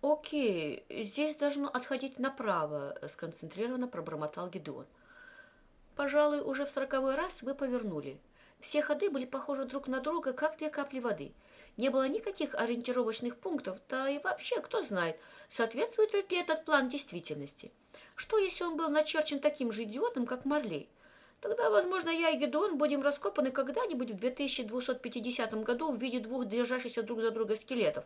Окей, здесь должно отходить направо, сконцентрированно пробормотал Гедеон. Пожалуй, уже в сороковой раз мы повернули. Все ходы были похожи друг на друга, как две капли воды. Не было никаких ориентировочных пунктов, да и вообще, кто знает, соответствует ли этот план действительности. Что, если он был начерчен таким же идиотом, как Марлей? Тогда, возможно, я и Гедеон будем раскопаны когда-нибудь в 2250 году в виде двух держащихся друг за друга скелетов.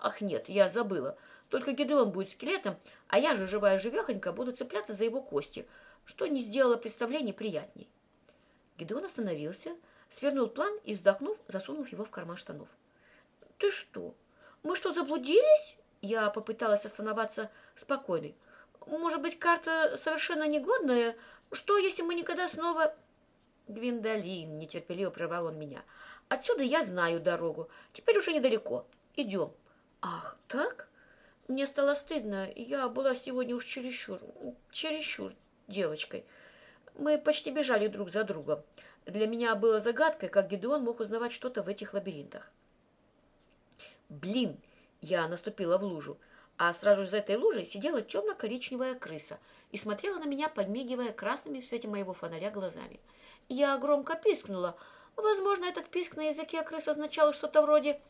Ах нет, я забыла. Только Гедеон будет скелетом, а я же, живая живехонька, буду цепляться за его кости, что не сделало представление приятней. Гедеон остановился, свернул план и, вздохнув, засунув его в карман штанов. «Ты что? Мы что, заблудились?» Я попыталась остановиться спокойной. «Может быть, карта совершенно негодная, что, если мы никогда снова...» «Гвиндолин», — нетерпеливо прервал он меня. «Отсюда я знаю дорогу. Теперь уже недалеко. Идем». «Ах, так?» Мне стало стыдно. Я была сегодня уж чересчур, чересчур девочкой. Мы почти бежали друг за другом. Для меня было загадкой, как Гедеон мог узнавать что-то в этих лабиринтах. «Блин!» Я наступила в лужу а сразу за этой лужей сидела темно-коричневая крыса и смотрела на меня, подмигивая красными в свете моего фонаря глазами. Я громко пискнула. Возможно, этот писк на языке крыс означал что-то вроде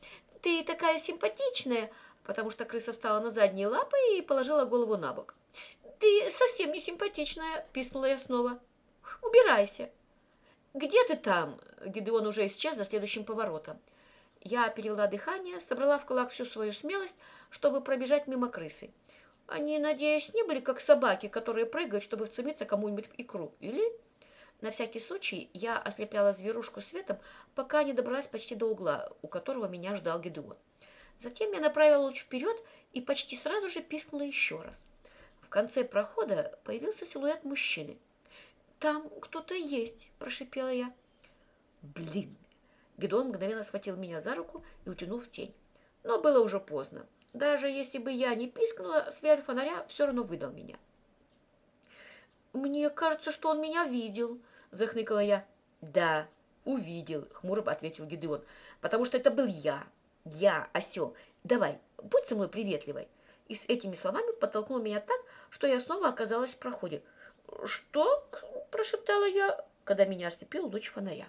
«ты такая симпатичная», потому что крыса встала на задние лапы и положила голову на бок. «Ты совсем не симпатичная», — пискнула я снова. «Убирайся». «Где ты там?» Гидеон уже исчез за следующим поворотом. Я перевела дыхание, собрала в кулак всю свою смелость, чтобы пробежать мимо крысы. Они, надеюсь, не были как собаки, которые прыгают, чтобы вцепиться кому-нибудь в икру, или... На всякий случай я ослепляла зверушку светом, пока не добралась почти до угла, у которого меня ждал Гедеон. Затем я направила луч вперед и почти сразу же пискнула еще раз. В конце прохода появился силуэт мужчины. «Там кто-то есть», – прошипела я. «Блин!» Гедон мгновенно схватил меня за руку и утянул в тень. Но было уже поздно. Даже если бы я не пискнула, свет фонаря все равно выдал меня. «Мне кажется, что он меня видел», — захныкала я. «Да, увидел», — хмуро ответил Гедеон, «потому что это был я. Я, осел. Давай, будь со мной приветливой». И с этими словами подтолкнул меня так, что я снова оказалась в проходе. «Что?» – прошептала я, когда меня ослепил луч фонаря.